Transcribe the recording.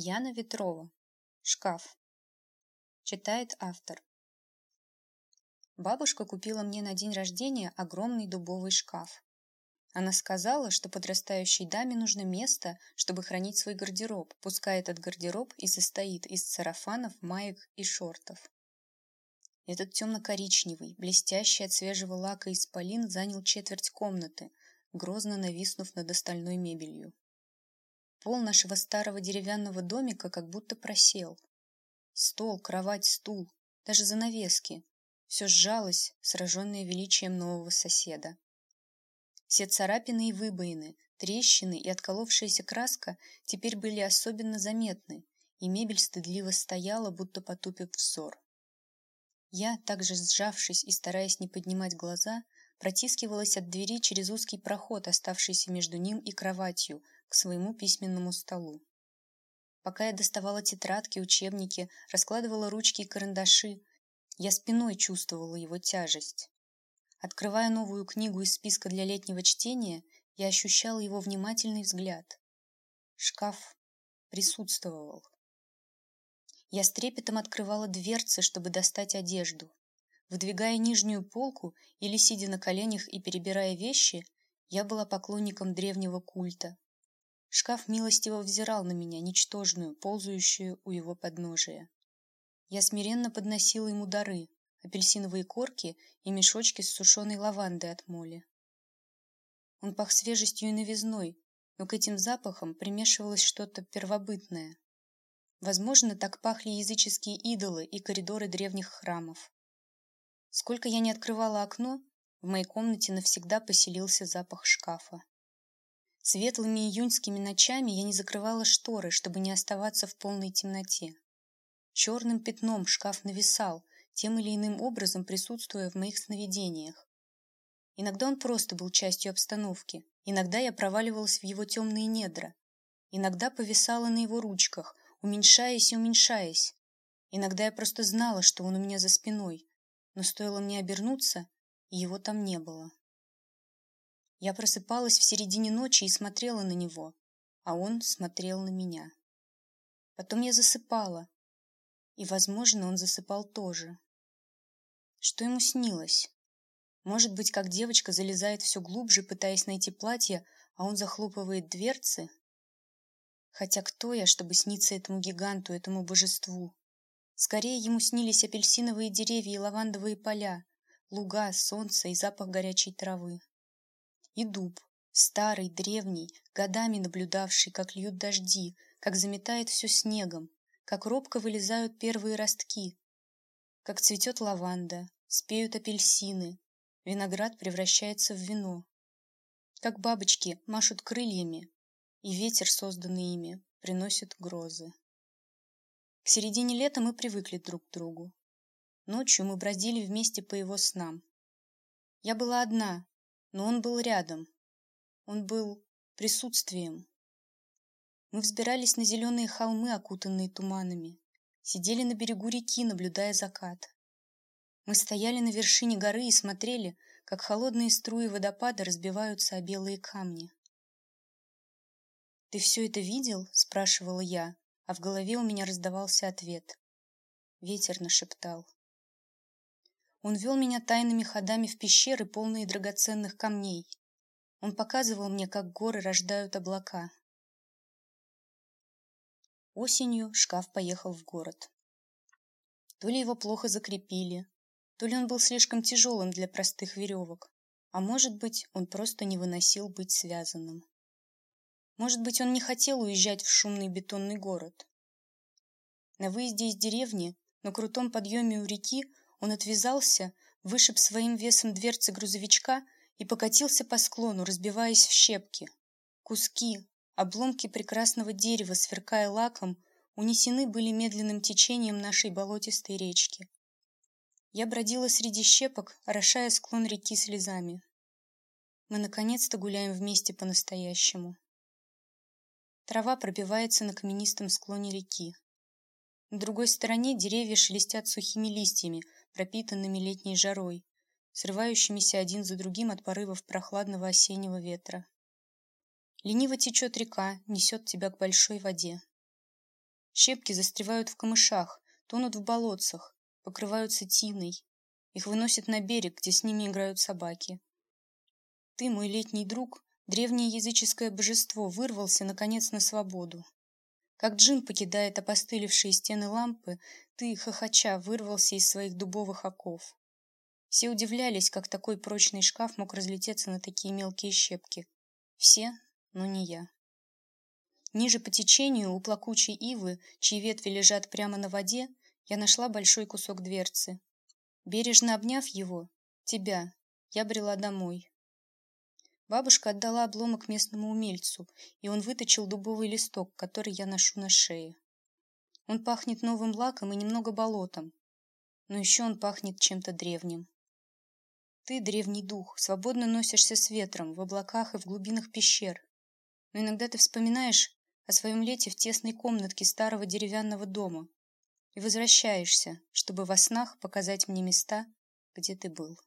Яна Ветрова. Шкаф. Читает автор. Бабушка купила мне на день рождения огромный дубовый шкаф. Она сказала, что подрастающей даме нужно место, чтобы хранить свой гардероб, пускай этот гардероб и состоит из сарафанов, маек и шортов. Этот темно-коричневый, блестящий от свежего лака исполин занял четверть комнаты, грозно нависнув над остальной мебелью. Пол нашего старого деревянного домика как будто просел. Стол, кровать, стул, даже занавески. Все сжалось, сраженное величием нового соседа. Все царапины и выбоины, трещины и отколовшаяся краска теперь были особенно заметны, и мебель стыдливо стояла, будто потупив взор. Я, также сжавшись и стараясь не поднимать глаза, протискивалась от двери через узкий проход, оставшийся между ним и кроватью, к своему письменному столу. Пока я доставала тетрадки, учебники, раскладывала ручки и карандаши, я спиной чувствовала его тяжесть. Открывая новую книгу из списка для летнего чтения, я ощущала его внимательный взгляд. Шкаф присутствовал. Я с трепетом открывала дверцы, чтобы достать одежду. Выдвигая нижнюю полку или сидя на коленях и перебирая вещи, я была поклонником древнего культа, Шкаф милостиво взирал на меня, ничтожную, ползающую у его подножия. Я смиренно подносила ему дары, апельсиновые корки и мешочки с сушеной лавандой от моли. Он пах свежестью и новизной, но к этим запахам примешивалось что-то первобытное. Возможно, так пахли языческие идолы и коридоры древних храмов. Сколько я не открывала окно, в моей комнате навсегда поселился запах шкафа. Светлыми июньскими ночами я не закрывала шторы, чтобы не оставаться в полной темноте. Черным пятном шкаф нависал, тем или иным образом присутствуя в моих сновидениях. Иногда он просто был частью обстановки, иногда я проваливалась в его темные недра, иногда повисала на его ручках, уменьшаясь и уменьшаясь. Иногда я просто знала, что он у меня за спиной, но стоило мне обернуться, его там не было. Я просыпалась в середине ночи и смотрела на него, а он смотрел на меня. Потом я засыпала, и, возможно, он засыпал тоже. Что ему снилось? Может быть, как девочка залезает все глубже, пытаясь найти платье, а он захлопывает дверцы? Хотя кто я, чтобы сниться этому гиганту, этому божеству? Скорее ему снились апельсиновые деревья и лавандовые поля, луга, солнце и запах горячей травы и дуб, старый, древний, годами наблюдавший, как льют дожди, как заметает все снегом, как робко вылезают первые ростки, как цветет лаванда, спеют апельсины, виноград превращается в вино, как бабочки машут крыльями, и ветер, созданный ими, приносит грозы. К середине лета мы привыкли друг к другу. Ночью мы бродили вместе по его снам. Я была одна, но он был рядом. Он был присутствием. Мы взбирались на зеленые холмы, окутанные туманами, сидели на берегу реки, наблюдая закат. Мы стояли на вершине горы и смотрели, как холодные струи водопада разбиваются о белые камни. «Ты все это видел?» – спрашивала я, а в голове у меня раздавался ответ. Ветер нашептал. Он вел меня тайными ходами в пещеры, полные драгоценных камней. Он показывал мне, как горы рождают облака. Осенью шкаф поехал в город. То ли его плохо закрепили, то ли он был слишком тяжелым для простых веревок, а может быть, он просто не выносил быть связанным. Может быть, он не хотел уезжать в шумный бетонный город. На выезде из деревни, на крутом подъеме у реки, он отвязался, вышиб своим весом дверцы грузовичка и покатился по склону, разбиваясь в щепки. Куски, обломки прекрасного дерева, сверкая лаком, унесены были медленным течением нашей болотистой речки. Я бродила среди щепок, орошая склон реки слезами. Мы наконец-то гуляем вместе по-настоящему. Трава пробивается на каменистом склоне реки. На другой стороне деревья шелестят сухими листьями, пропитанными летней жарой, срывающимися один за другим от порывов прохладного осеннего ветра. Лениво течет река, несет тебя к большой воде. Щепки застревают в камышах, тонут в болотцах, покрываются тиной. Их выносят на берег, где с ними играют собаки. Ты, мой летний друг, древнее языческое божество, вырвался, наконец, на свободу. Как джин покидает опостылевшие стены лампы, ты, хохоча, вырвался из своих дубовых оков. Все удивлялись, как такой прочный шкаф мог разлететься на такие мелкие щепки. Все, но не я. Ниже по течению, у плакучей ивы, чьи ветви лежат прямо на воде, я нашла большой кусок дверцы. Бережно обняв его, тебя, я брела домой. Бабушка отдала обломок местному умельцу, и он выточил дубовый листок, который я ношу на шее. Он пахнет новым лаком и немного болотом, но еще он пахнет чем-то древним. Ты, древний дух, свободно носишься с ветром в облаках и в глубинах пещер. Но иногда ты вспоминаешь о своем лете в тесной комнатке старого деревянного дома и возвращаешься, чтобы во снах показать мне места, где ты был.